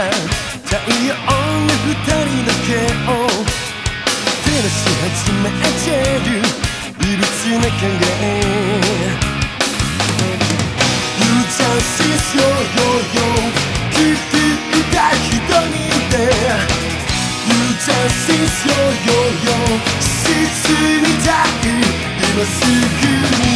た太陽に二人だけを照らし始めてるいびつな考え You just is yo yo yo 聞いた人にで You just is yo yo yo 沈みたい今すぐに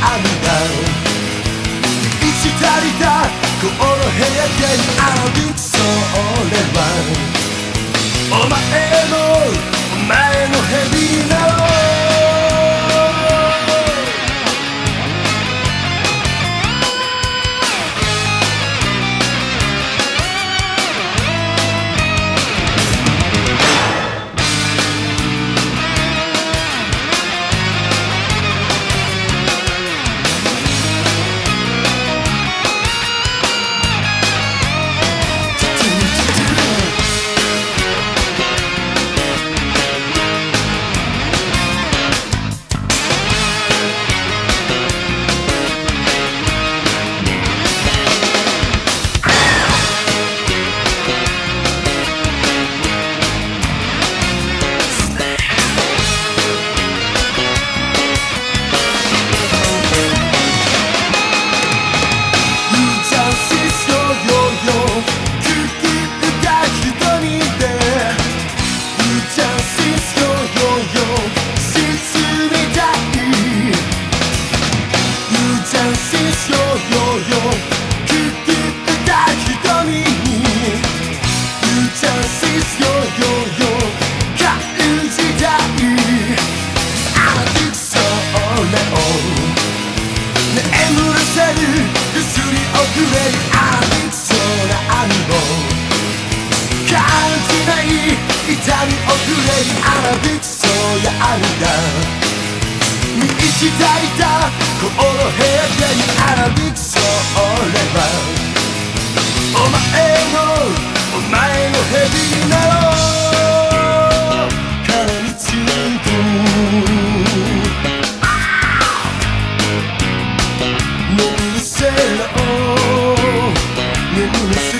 そうやあるだ満ち足りたこの部屋であらできそれはお前れあらびきそうやあるだ満ち足りたこの部屋であらびきそう俺はお前のお前の蛇になろう絡みついて眠らせろ眠らせて